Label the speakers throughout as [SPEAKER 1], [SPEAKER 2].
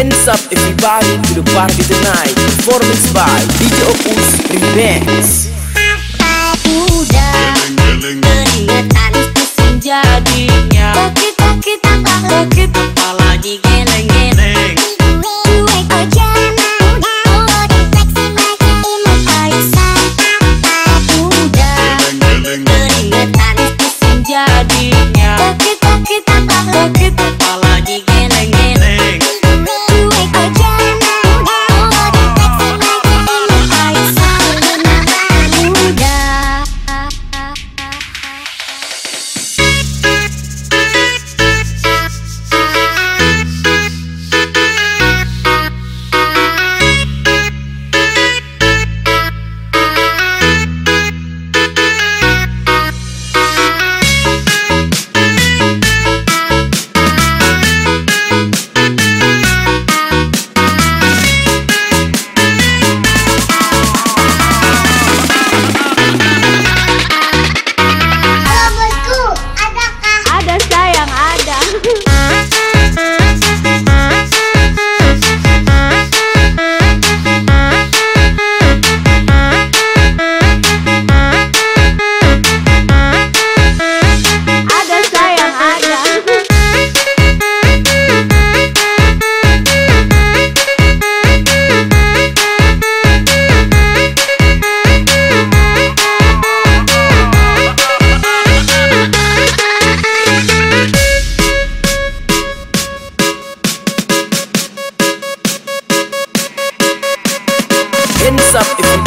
[SPEAKER 1] Hands up everybody to the party tonight. Performance by DJ Opus Remix.
[SPEAKER 2] Udah keringetan pusing jadinya.
[SPEAKER 3] Sakit tambah
[SPEAKER 2] Sakit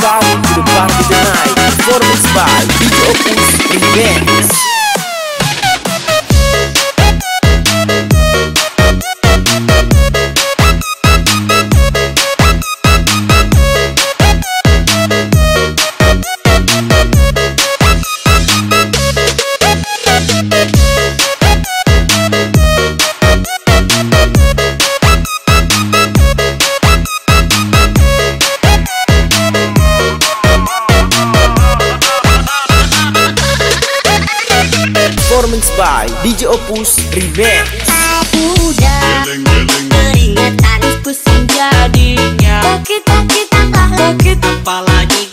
[SPEAKER 1] up everybody to the party tonight Performance by DJ Opus Remix DJ Opus Remix.
[SPEAKER 2] Udah keringetan pusing jadinya.
[SPEAKER 3] Sakit sakit tambah
[SPEAKER 2] Sakit apalagi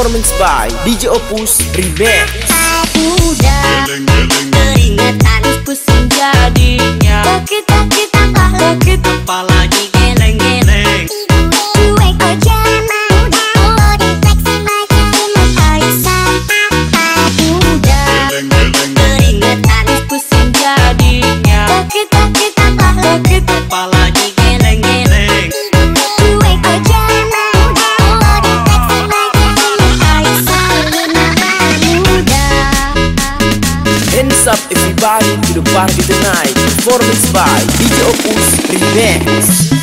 [SPEAKER 1] performance by DJ Opus Remix. Udah
[SPEAKER 4] teringat manis pusing jadinya.
[SPEAKER 2] Kita kita tak lagi Apa lagi? Performance by DJ Opus Remix